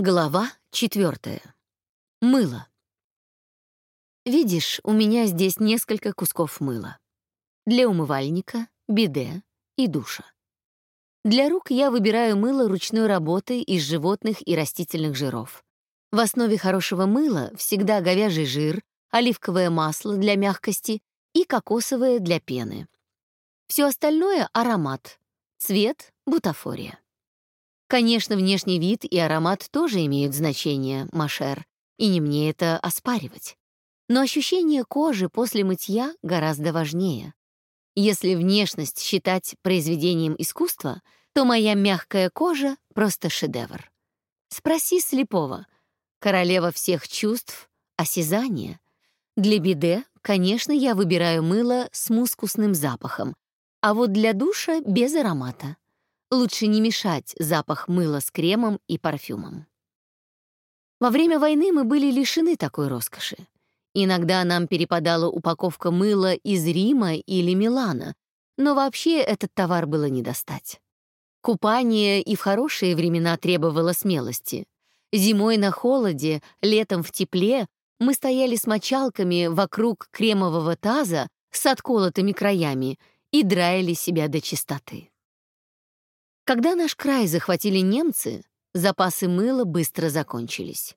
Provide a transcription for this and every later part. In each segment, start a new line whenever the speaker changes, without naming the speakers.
Глава четвертая. Мыло. Видишь, у меня здесь несколько кусков мыла. Для умывальника, биде и душа. Для рук я выбираю мыло ручной работы из животных и растительных жиров. В основе хорошего мыла всегда говяжий жир, оливковое масло для мягкости и кокосовое для пены. Все остальное — аромат, цвет — бутафория. Конечно, внешний вид и аромат тоже имеют значение, Машер, и не мне это оспаривать. Но ощущение кожи после мытья гораздо важнее. Если внешность считать произведением искусства, то моя мягкая кожа — просто шедевр. Спроси слепого. Королева всех чувств, осязание. Для биде, конечно, я выбираю мыло с мускусным запахом, а вот для душа — без аромата. Лучше не мешать запах мыла с кремом и парфюмом. Во время войны мы были лишены такой роскоши. Иногда нам перепадала упаковка мыла из Рима или Милана, но вообще этот товар было не достать. Купание и в хорошие времена требовало смелости. Зимой на холоде, летом в тепле мы стояли с мочалками вокруг кремового таза с отколотыми краями и драили себя до чистоты. Когда наш край захватили немцы, запасы мыла быстро закончились.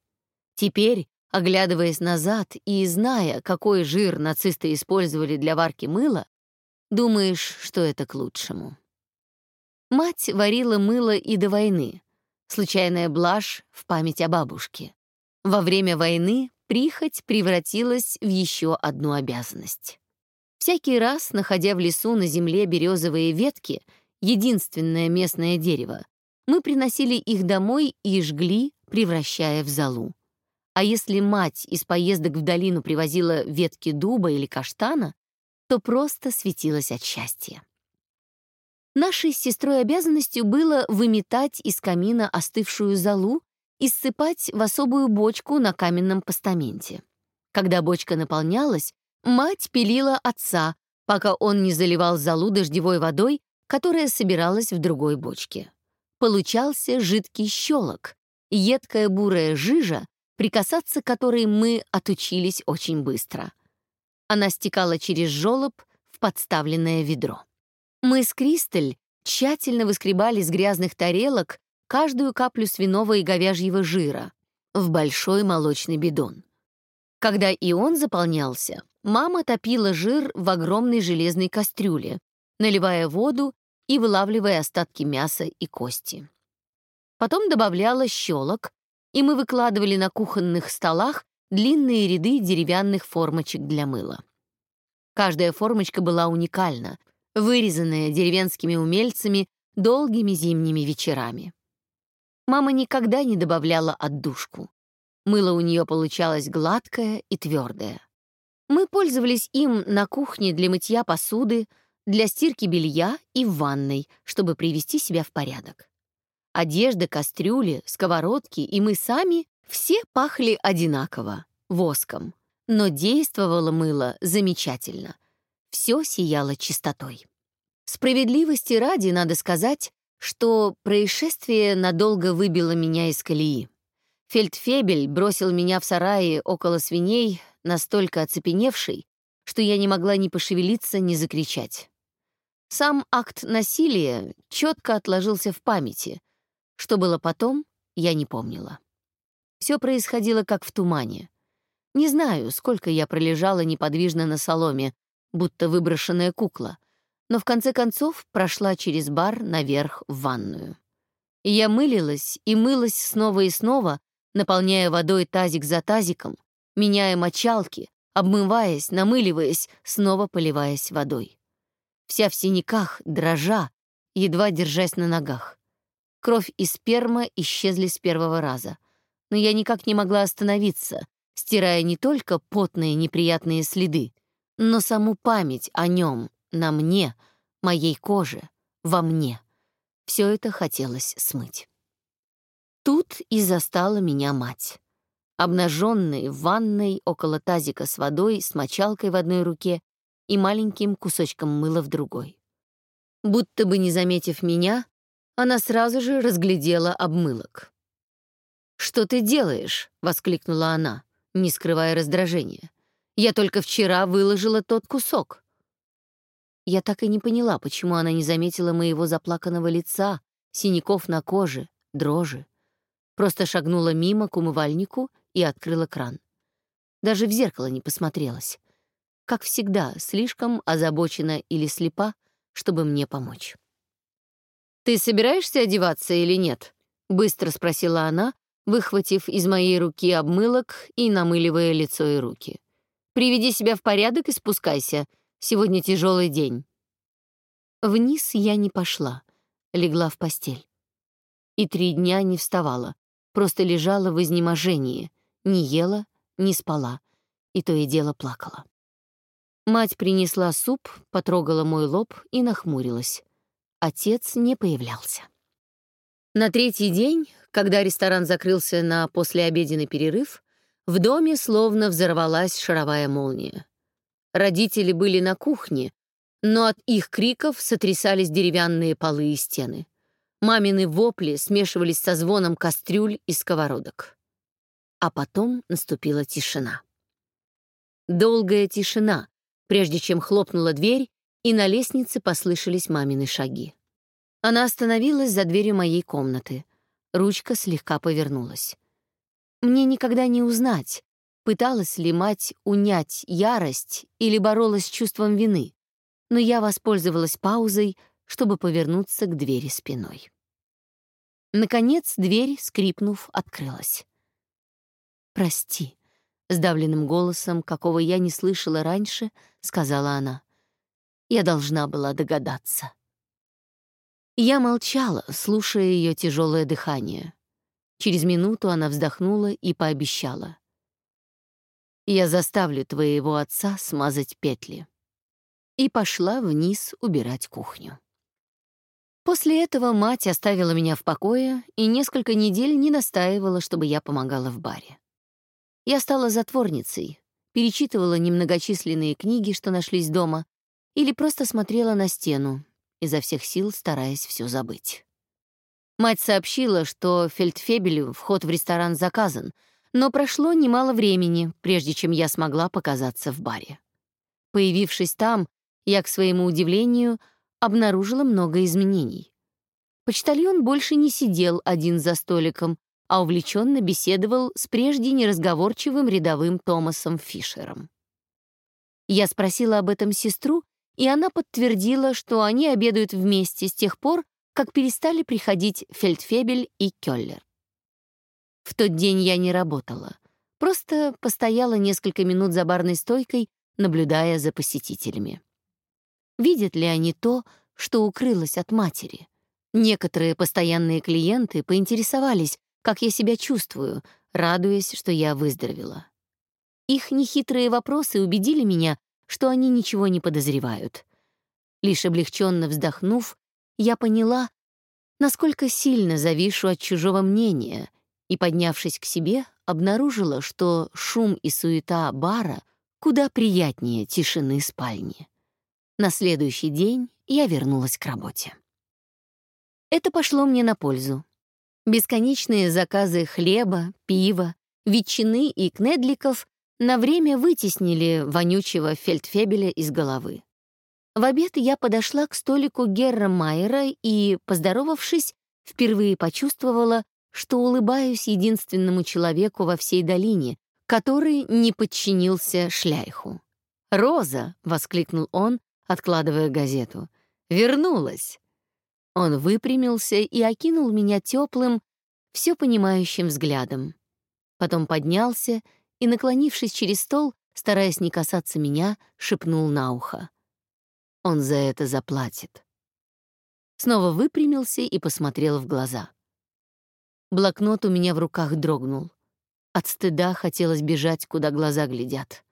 Теперь, оглядываясь назад и зная, какой жир нацисты использовали для варки мыла, думаешь, что это к лучшему. Мать варила мыло и до войны. Случайная блажь в память о бабушке. Во время войны прихоть превратилась в еще одну обязанность. Всякий раз, находя в лесу на земле березовые ветки — единственное местное дерево, мы приносили их домой и жгли, превращая в золу. А если мать из поездок в долину привозила ветки дуба или каштана, то просто светилась от счастья. Нашей сестрой обязанностью было выметать из камина остывшую золу и ссыпать в особую бочку на каменном постаменте. Когда бочка наполнялась, мать пилила отца, пока он не заливал золу дождевой водой которая собиралась в другой бочке. Получался жидкий щелок, едкая бурая жижа, прикасаться к которой мы отучились очень быстро. Она стекала через жёлоб в подставленное ведро. Мы с Кристаль тщательно выскребали с грязных тарелок каждую каплю свиного и говяжьего жира в большой молочный бидон. Когда и он заполнялся, мама топила жир в огромной железной кастрюле, наливая воду и вылавливая остатки мяса и кости. Потом добавляла щелок, и мы выкладывали на кухонных столах длинные ряды деревянных формочек для мыла. Каждая формочка была уникальна, вырезанная деревенскими умельцами долгими зимними вечерами. Мама никогда не добавляла отдушку. Мыло у нее получалось гладкое и твердое. Мы пользовались им на кухне для мытья посуды, для стирки белья и в ванной, чтобы привести себя в порядок. Одежда, кастрюли, сковородки и мы сами все пахли одинаково, воском. Но действовало мыло замечательно. Все сияло чистотой. Справедливости ради надо сказать, что происшествие надолго выбило меня из колеи. Фельдфебель бросил меня в сарае около свиней, настолько оцепеневший, что я не могла ни пошевелиться, ни закричать. Сам акт насилия четко отложился в памяти. Что было потом, я не помнила. Все происходило как в тумане. Не знаю, сколько я пролежала неподвижно на соломе, будто выброшенная кукла, но в конце концов прошла через бар наверх в ванную. я мылилась и мылась снова и снова, наполняя водой тазик за тазиком, меняя мочалки, обмываясь, намыливаясь, снова поливаясь водой вся в синяках, дрожа, едва держась на ногах. Кровь и сперма исчезли с первого раза. Но я никак не могла остановиться, стирая не только потные неприятные следы, но саму память о нем, на мне, моей коже, во мне. Все это хотелось смыть. Тут и застала меня мать. Обнаженной в ванной около тазика с водой, с мочалкой в одной руке и маленьким кусочком мыла в другой. Будто бы не заметив меня, она сразу же разглядела обмылок. «Что ты делаешь?» — воскликнула она, не скрывая раздражения. «Я только вчера выложила тот кусок». Я так и не поняла, почему она не заметила моего заплаканного лица, синяков на коже, дрожи. Просто шагнула мимо к умывальнику и открыла кран. Даже в зеркало не посмотрелась. Как всегда, слишком озабочена или слепа, чтобы мне помочь. «Ты собираешься одеваться или нет?» — быстро спросила она, выхватив из моей руки обмылок и намыливая лицо и руки. «Приведи себя в порядок и спускайся. Сегодня тяжелый день». Вниз я не пошла, легла в постель. И три дня не вставала, просто лежала в изнеможении, не ела, не спала, и то и дело плакала. Мать принесла суп, потрогала мой лоб и нахмурилась. Отец не появлялся. На третий день, когда ресторан закрылся на послеобеденный перерыв, в доме словно взорвалась шаровая молния. Родители были на кухне, но от их криков сотрясались деревянные полы и стены. Мамины вопли смешивались со звоном кастрюль и сковородок. А потом наступила тишина. Долгая тишина, прежде чем хлопнула дверь, и на лестнице послышались мамины шаги. Она остановилась за дверью моей комнаты. Ручка слегка повернулась. Мне никогда не узнать, пыталась ли мать унять ярость или боролась с чувством вины, но я воспользовалась паузой, чтобы повернуться к двери спиной. Наконец дверь, скрипнув, открылась. «Прости», — сдавленным голосом, какого я не слышала раньше, сказала она. «Я должна была догадаться». Я молчала, слушая ее тяжелое дыхание. Через минуту она вздохнула и пообещала. «Я заставлю твоего отца смазать петли». И пошла вниз убирать кухню. После этого мать оставила меня в покое и несколько недель не настаивала, чтобы я помогала в баре. Я стала затворницей, перечитывала немногочисленные книги, что нашлись дома, или просто смотрела на стену, изо всех сил стараясь все забыть. Мать сообщила, что фельдфебелю вход в ресторан заказан, но прошло немало времени, прежде чем я смогла показаться в баре. Появившись там, я, к своему удивлению, обнаружила много изменений. Почтальон больше не сидел один за столиком, а увлеченно беседовал с прежде неразговорчивым рядовым Томасом Фишером. Я спросила об этом сестру, и она подтвердила, что они обедают вместе с тех пор, как перестали приходить Фельдфебель и Кёллер. В тот день я не работала, просто постояла несколько минут за барной стойкой, наблюдая за посетителями. Видят ли они то, что укрылось от матери? Некоторые постоянные клиенты поинтересовались, как я себя чувствую, радуясь, что я выздоровела. Их нехитрые вопросы убедили меня, что они ничего не подозревают. Лишь облегченно вздохнув, я поняла, насколько сильно завишу от чужого мнения, и, поднявшись к себе, обнаружила, что шум и суета бара куда приятнее тишины спальни. На следующий день я вернулась к работе. Это пошло мне на пользу. Бесконечные заказы хлеба, пива, ветчины и кнедликов на время вытеснили вонючего фельдфебеля из головы. В обед я подошла к столику Герра Майера и, поздоровавшись, впервые почувствовала, что улыбаюсь единственному человеку во всей долине, который не подчинился шляйху. «Роза!» — воскликнул он, откладывая газету. «Вернулась!» Он выпрямился и окинул меня теплым, все понимающим взглядом. Потом поднялся и, наклонившись через стол, стараясь не касаться меня, шепнул на ухо. «Он за это заплатит». Снова выпрямился и посмотрел в глаза. Блокнот у меня в руках дрогнул. От стыда хотелось бежать, куда глаза глядят.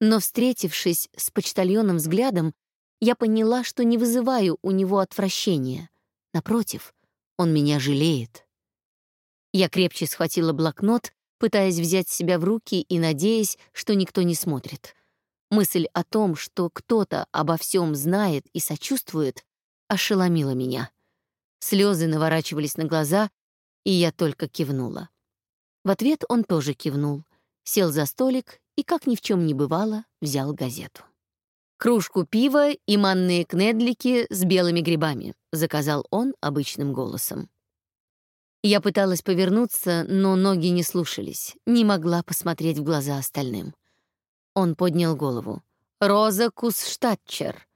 Но, встретившись с почтальоном взглядом, я поняла, что не вызываю у него отвращения. Напротив, он меня жалеет. Я крепче схватила блокнот пытаясь взять себя в руки и надеясь, что никто не смотрит. Мысль о том, что кто-то обо всем знает и сочувствует, ошеломила меня. Слезы наворачивались на глаза, и я только кивнула. В ответ он тоже кивнул, сел за столик и, как ни в чем не бывало, взял газету. «Кружку пива и манные кнедлики с белыми грибами», — заказал он обычным голосом. Я пыталась повернуться, но ноги не слушались, не могла посмотреть в глаза остальным. Он поднял голову. «Роза Кусштатчер».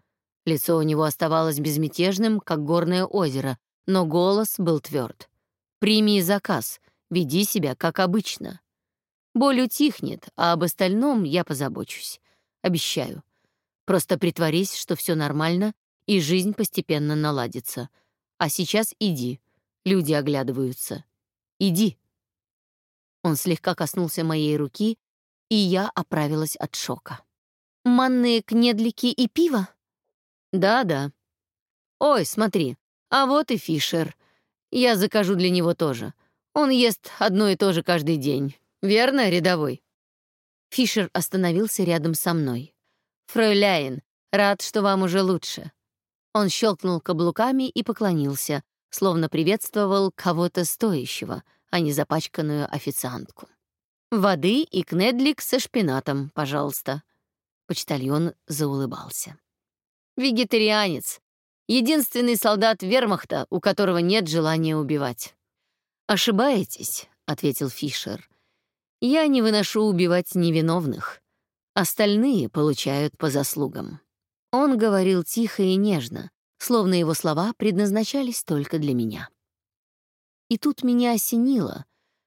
Лицо у него оставалось безмятежным, как горное озеро, но голос был тверд. «Прими заказ, веди себя как обычно». Боль утихнет, а об остальном я позабочусь. Обещаю. Просто притворись, что все нормально, и жизнь постепенно наладится. А сейчас иди. Люди оглядываются. Иди. Он слегка коснулся моей руки, и я оправилась от шока. «Манные кнедлики и пиво?» «Да-да». «Ой, смотри, а вот и Фишер. Я закажу для него тоже. Он ест одно и то же каждый день. Верно, рядовой?» Фишер остановился рядом со мной. «Фройляйн, рад, что вам уже лучше». Он щелкнул каблуками и поклонился, словно приветствовал кого-то стоящего, а не запачканную официантку. «Воды и кнедлик со шпинатом, пожалуйста». Почтальон заулыбался. «Вегетарианец. Единственный солдат вермахта, у которого нет желания убивать». «Ошибаетесь», — ответил Фишер. Я не выношу убивать невиновных. Остальные получают по заслугам. Он говорил тихо и нежно, словно его слова предназначались только для меня. И тут меня осенило,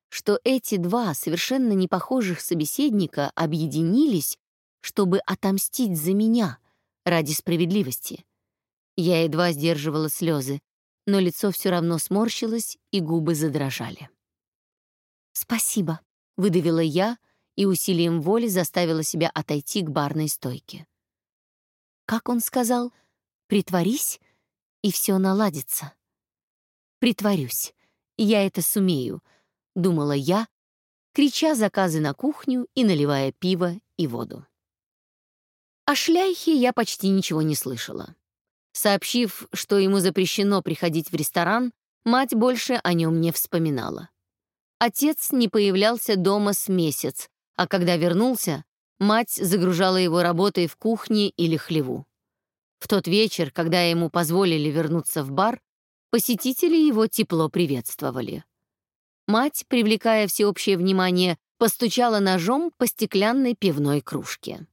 что эти два совершенно непохожих собеседника объединились, чтобы отомстить за меня ради справедливости. Я едва сдерживала слезы, но лицо все равно сморщилось и губы задрожали. «Спасибо», Выдавила я и усилием воли заставила себя отойти к барной стойке. Как он сказал? «Притворись, и все наладится». «Притворюсь, я это сумею», — думала я, крича заказы на кухню и наливая пиво и воду. О шляйхе я почти ничего не слышала. Сообщив, что ему запрещено приходить в ресторан, мать больше о нем не вспоминала. Отец не появлялся дома с месяц, а когда вернулся, мать загружала его работой в кухне или хлеву. В тот вечер, когда ему позволили вернуться в бар, посетители его тепло приветствовали. Мать, привлекая всеобщее внимание, постучала ножом по стеклянной пивной кружке.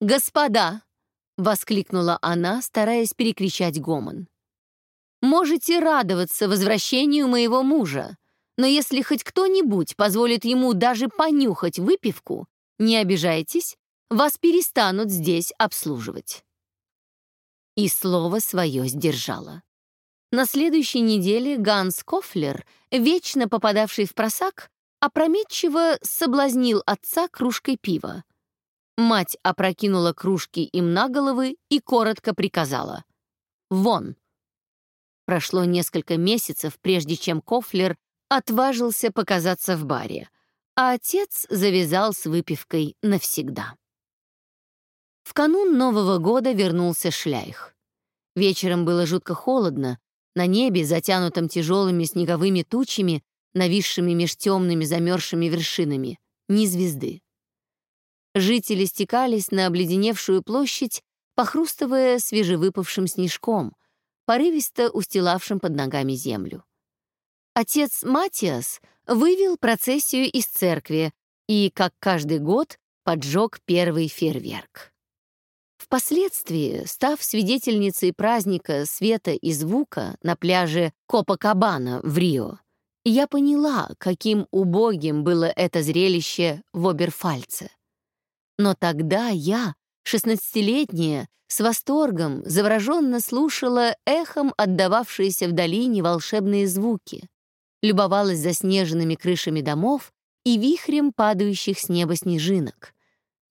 «Господа!» — воскликнула она, стараясь перекричать гомон. «Можете радоваться возвращению моего мужа. Но если хоть кто-нибудь позволит ему даже понюхать выпивку, не обижайтесь, вас перестанут здесь обслуживать. И слово свое сдержала. На следующей неделе Ганс Кофлер, вечно попадавший в просак, опрометчиво соблазнил отца кружкой пива. Мать опрокинула кружки им на головы и коротко приказала «Вон!». Прошло несколько месяцев, прежде чем Кофлер отважился показаться в баре, а отец завязал с выпивкой навсегда. В канун Нового года вернулся Шляйх. Вечером было жутко холодно, на небе, затянутом тяжелыми снеговыми тучами, нависшими меж темными замерзшими вершинами, ни звезды. Жители стекались на обледеневшую площадь, похрустывая свежевыпавшим снежком, порывисто устилавшим под ногами землю. Отец Матиас вывел процессию из церкви и, как каждый год, поджег первый фейерверк. Впоследствии, став свидетельницей праздника света и звука на пляже Копакабана в Рио, я поняла, каким убогим было это зрелище в Оберфальце. Но тогда я, шестнадцатилетняя, с восторгом завороженно слушала эхом отдававшиеся в долине волшебные звуки любовалась заснеженными крышами домов и вихрем падающих с неба снежинок,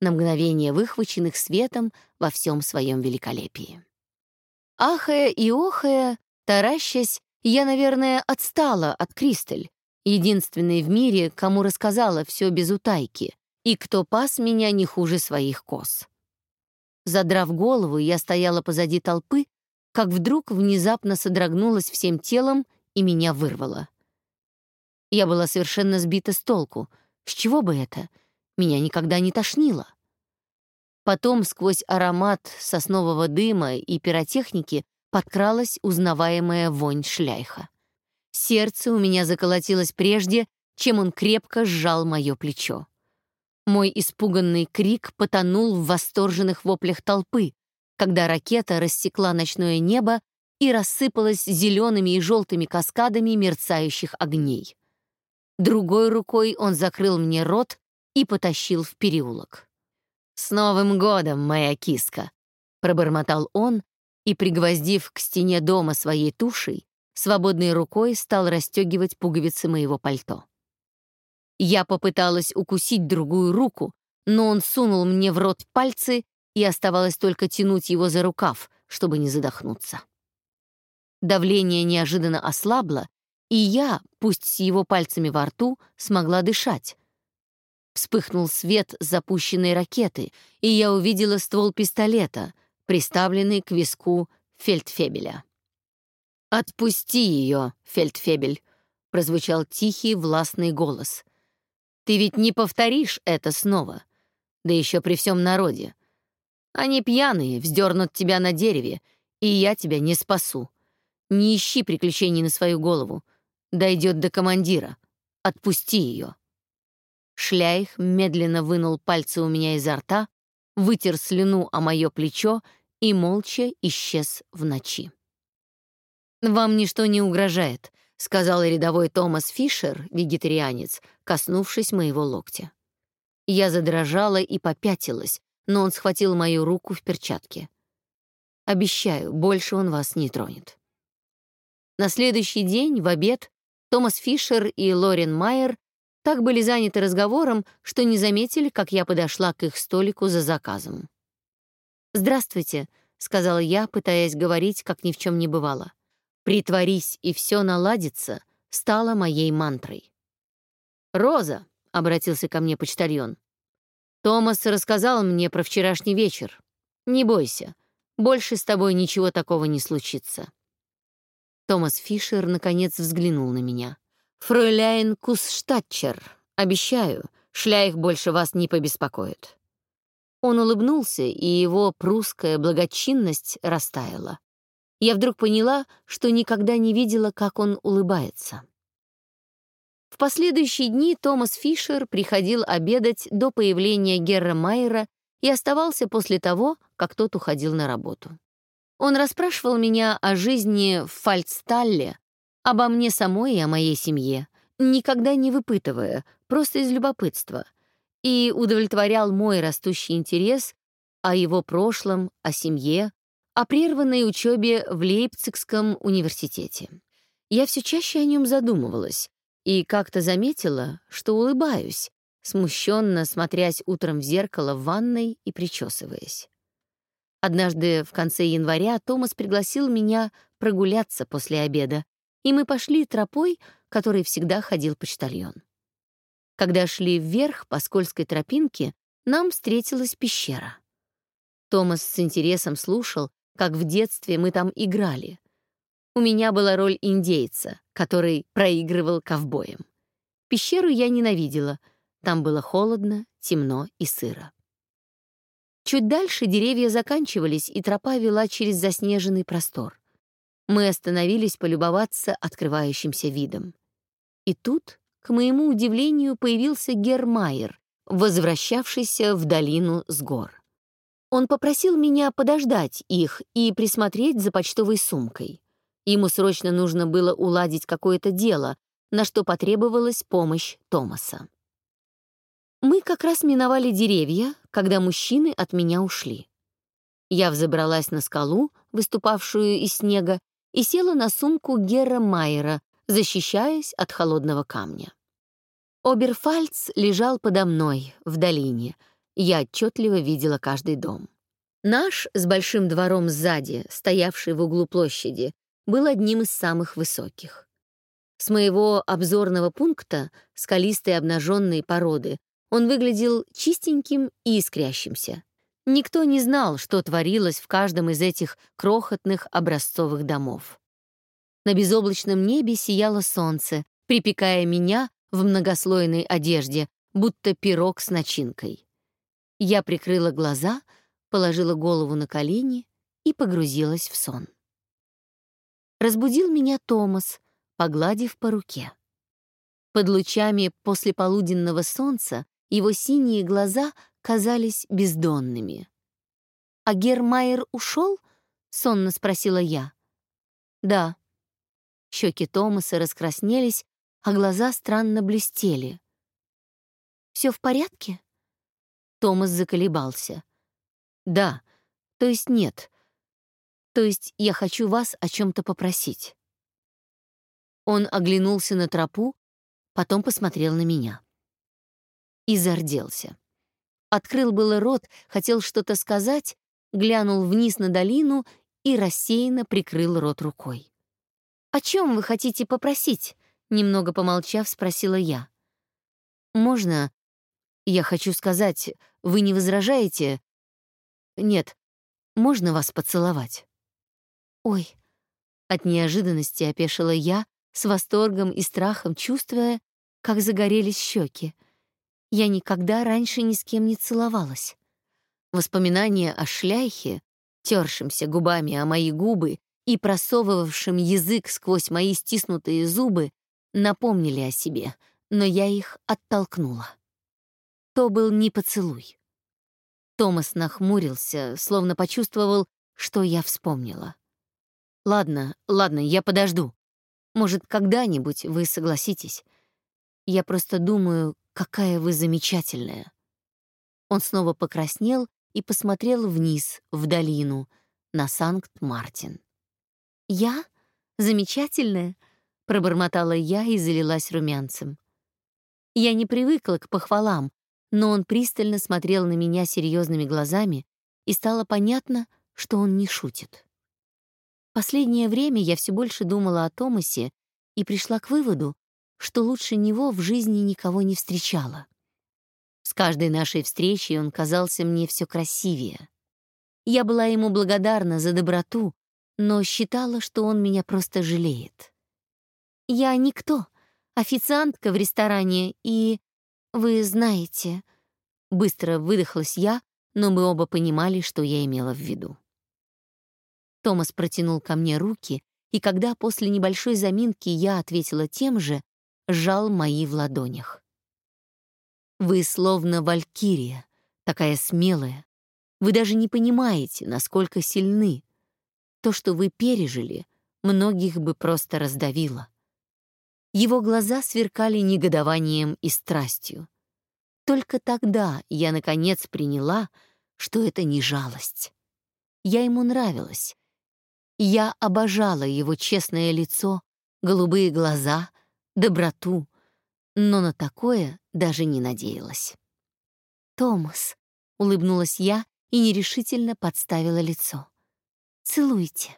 на мгновение выхваченных светом во всем своем великолепии. Ахая и охая, таращась, я, наверное, отстала от Кристаль, единственной в мире, кому рассказала все без утайки, и кто пас меня не хуже своих коз. Задрав голову, я стояла позади толпы, как вдруг внезапно содрогнулась всем телом и меня вырвало. Я была совершенно сбита с толку. С чего бы это? Меня никогда не тошнило. Потом сквозь аромат соснового дыма и пиротехники подкралась узнаваемая вонь шляйха. Сердце у меня заколотилось прежде, чем он крепко сжал мое плечо. Мой испуганный крик потонул в восторженных воплях толпы, когда ракета рассекла ночное небо и рассыпалась зелеными и желтыми каскадами мерцающих огней. Другой рукой он закрыл мне рот и потащил в переулок. «С Новым годом, моя киска!» — пробормотал он и, пригвоздив к стене дома своей тушей, свободной рукой стал расстегивать пуговицы моего пальто. Я попыталась укусить другую руку, но он сунул мне в рот пальцы, и оставалось только тянуть его за рукав, чтобы не задохнуться. Давление неожиданно ослабло, и я, пусть с его пальцами во рту, смогла дышать. Вспыхнул свет запущенной ракеты, и я увидела ствол пистолета, приставленный к виску фельдфебеля. «Отпусти ее, фельдфебель», — прозвучал тихий властный голос. «Ты ведь не повторишь это снова, да еще при всем народе. Они пьяные, вздернут тебя на дереве, и я тебя не спасу. Не ищи приключений на свою голову. Дойдет до командира. Отпусти ее». Шляйх медленно вынул пальцы у меня изо рта, вытер слюну о мое плечо и молча исчез в ночи. «Вам ничто не угрожает», — сказал рядовой Томас Фишер, вегетарианец, коснувшись моего локтя. Я задрожала и попятилась, но он схватил мою руку в перчатке. «Обещаю, больше он вас не тронет». На следующий день, в обед, Томас Фишер и Лорен Майер так были заняты разговором, что не заметили, как я подошла к их столику за заказом. «Здравствуйте», — сказала я, пытаясь говорить, как ни в чем не бывало. «Притворись, и все наладится», стала моей мантрой. «Роза», — обратился ко мне почтальон, «Томас рассказал мне про вчерашний вечер. Не бойся, больше с тобой ничего такого не случится». Томас Фишер наконец взглянул на меня. «Фройляйн Кусштатчер, обещаю, шляих больше вас не побеспокоит». Он улыбнулся, и его прусская благочинность растаяла я вдруг поняла, что никогда не видела, как он улыбается. В последующие дни Томас Фишер приходил обедать до появления Герра Майера и оставался после того, как тот уходил на работу. Он расспрашивал меня о жизни в Фальцталле, обо мне самой и о моей семье, никогда не выпытывая, просто из любопытства, и удовлетворял мой растущий интерес о его прошлом, о семье, о прерванной учебе в Лейпцигском университете. Я все чаще о нем задумывалась и как-то заметила, что улыбаюсь, смущенно смотрясь утром в зеркало в ванной и причесываясь. Однажды в конце января Томас пригласил меня прогуляться после обеда, и мы пошли тропой, которой всегда ходил почтальон. Когда шли вверх по скользкой тропинке, нам встретилась пещера. Томас с интересом слушал, как в детстве мы там играли. У меня была роль индейца, который проигрывал ковбоям. Пещеру я ненавидела. Там было холодно, темно и сыро. Чуть дальше деревья заканчивались, и тропа вела через заснеженный простор. Мы остановились полюбоваться открывающимся видом. И тут, к моему удивлению, появился Гермайер, возвращавшийся в долину с гор. Он попросил меня подождать их и присмотреть за почтовой сумкой. Ему срочно нужно было уладить какое-то дело, на что потребовалась помощь Томаса. Мы как раз миновали деревья, когда мужчины от меня ушли. Я взобралась на скалу, выступавшую из снега, и села на сумку Герра Майера, защищаясь от холодного камня. Оберфальц лежал подо мной в долине — я отчетливо видела каждый дом. Наш с большим двором сзади, стоявший в углу площади, был одним из самых высоких. С моего обзорного пункта, скалистой обнаженной породы, он выглядел чистеньким и искрящимся. Никто не знал, что творилось в каждом из этих крохотных образцовых домов. На безоблачном небе сияло солнце, припекая меня в многослойной одежде, будто пирог с начинкой. Я прикрыла глаза, положила голову на колени и погрузилась в сон. Разбудил меня Томас, погладив по руке. Под лучами послеполуденного солнца его синие глаза казались бездонными. «А Гермайер ушел?» — сонно спросила я. «Да». Щеки Томаса раскраснелись, а глаза странно блестели. «Все в порядке?» Томас заколебался. «Да, то есть нет. То есть я хочу вас о чем-то попросить». Он оглянулся на тропу, потом посмотрел на меня. И зарделся. Открыл было рот, хотел что-то сказать, глянул вниз на долину и рассеянно прикрыл рот рукой. «О чем вы хотите попросить?» Немного помолчав, спросила я. «Можно? Я хочу сказать, вы не возражаете? Нет, можно вас поцеловать?» «Ой!» От неожиданности опешила я, с восторгом и страхом чувствуя, как загорелись щеки. Я никогда раньше ни с кем не целовалась. Воспоминания о шляхе, тершимся губами о мои губы и просовывавшим язык сквозь мои стиснутые зубы, напомнили о себе, но я их оттолкнула. То был не поцелуй. Томас нахмурился, словно почувствовал, что я вспомнила. «Ладно, ладно, я подожду. Может, когда-нибудь вы согласитесь. Я просто думаю, какая вы замечательная». Он снова покраснел и посмотрел вниз, в долину, на Санкт-Мартин. «Я? Замечательная?» — пробормотала я и залилась румянцем. Я не привыкла к похвалам, но он пристально смотрел на меня серьезными глазами, и стало понятно, что он не шутит. Последнее время я все больше думала о Томасе и пришла к выводу, что лучше него в жизни никого не встречала. С каждой нашей встречей он казался мне все красивее. Я была ему благодарна за доброту, но считала, что он меня просто жалеет. Я никто, официантка в ресторане, и... Вы знаете... Быстро выдохлась я, но мы оба понимали, что я имела в виду. Томас протянул ко мне руки, и когда после небольшой заминки я ответила тем же, сжал мои в ладонях. Вы словно валькирия, такая смелая. Вы даже не понимаете, насколько сильны. То, что вы пережили, многих бы просто раздавило. Его глаза сверкали негодованием и страстью. Только тогда я, наконец, приняла, что это не жалость. Я ему нравилась. Я обожала его честное лицо, голубые глаза, доброту, но на такое даже не надеялась. «Томас», — улыбнулась я и нерешительно подставила лицо. «Целуйте».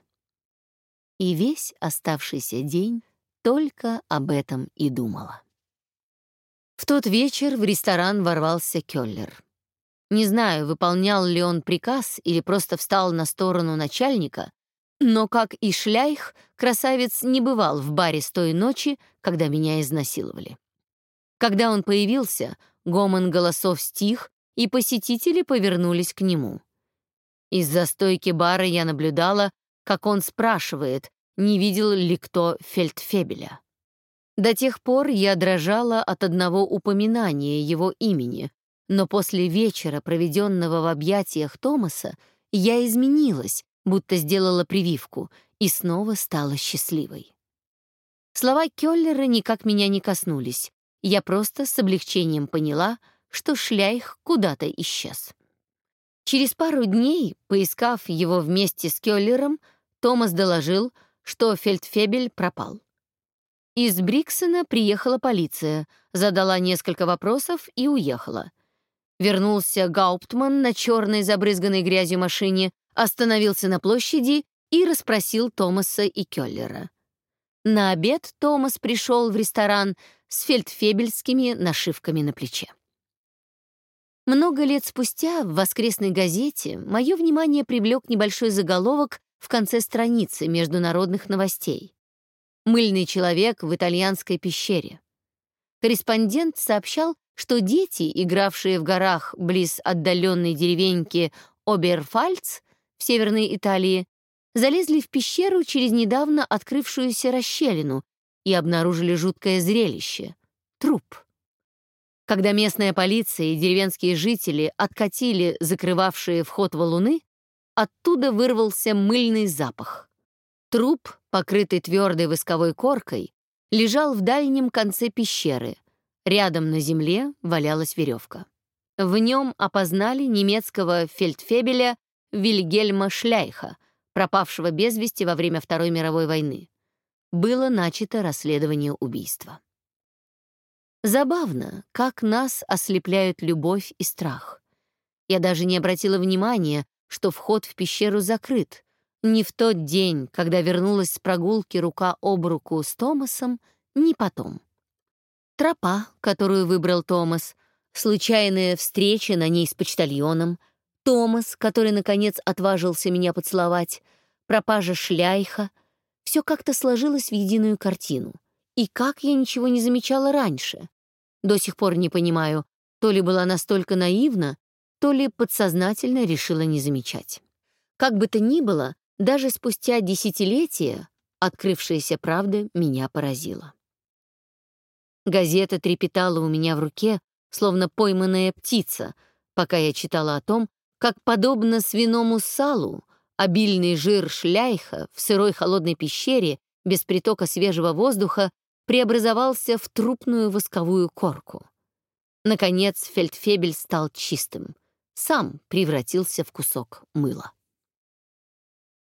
И весь оставшийся день только об этом и думала. В тот вечер в ресторан ворвался Кёллер. Не знаю, выполнял ли он приказ или просто встал на сторону начальника, но, как и Шляйх, красавец не бывал в баре с той ночи, когда меня изнасиловали. Когда он появился, гомон голосов стих, и посетители повернулись к нему. Из-за стойки бара я наблюдала, как он спрашивает, не видел ли кто Фельдфебеля. До тех пор я дрожала от одного упоминания его имени, но после вечера, проведенного в объятиях Томаса, я изменилась, будто сделала прививку, и снова стала счастливой. Слова Кёллера никак меня не коснулись. Я просто с облегчением поняла, что шляйх куда-то исчез. Через пару дней, поискав его вместе с Кёллером, Томас доложил, что Фельдфебель пропал. Из Бриксона приехала полиция, задала несколько вопросов и уехала. Вернулся Гауптман на черной забрызганной грязью машине, остановился на площади и расспросил Томаса и Кёллера. На обед Томас пришел в ресторан с фельдфебельскими нашивками на плече. Много лет спустя в воскресной газете мое внимание привлек небольшой заголовок в конце страницы международных новостей. Мыльный человек в итальянской пещере. Корреспондент сообщал, что дети, игравшие в горах близ отдаленной деревеньки Оберфальц в Северной Италии, залезли в пещеру через недавно открывшуюся расщелину и обнаружили жуткое зрелище — труп. Когда местная полиция и деревенские жители откатили закрывавшие вход валуны, оттуда вырвался мыльный запах. Труп, покрытый твердой восковой коркой, лежал в дальнем конце пещеры. Рядом на земле валялась веревка. В нем опознали немецкого фельдфебеля Вильгельма Шляйха, пропавшего без вести во время Второй мировой войны. Было начато расследование убийства. Забавно, как нас ослепляют любовь и страх. Я даже не обратила внимания, что вход в пещеру закрыт. Ни в тот день, когда вернулась с прогулки рука об руку с Томасом, ни потом. Тропа, которую выбрал Томас, случайная встреча на ней с почтальоном, Томас, который, наконец, отважился меня поцеловать, пропажа шляйха — все как-то сложилось в единую картину. И как я ничего не замечала раньше? До сих пор не понимаю, то ли была настолько наивна, то ли подсознательно решила не замечать. Как бы то ни было, даже спустя десятилетия открывшаяся правда меня поразила. Газета трепетала у меня в руке, словно пойманная птица, пока я читала о том, как, подобно свиному салу, обильный жир шляйха в сырой холодной пещере без притока свежего воздуха преобразовался в трупную восковую корку. Наконец фельдфебель стал чистым, сам превратился в кусок мыла.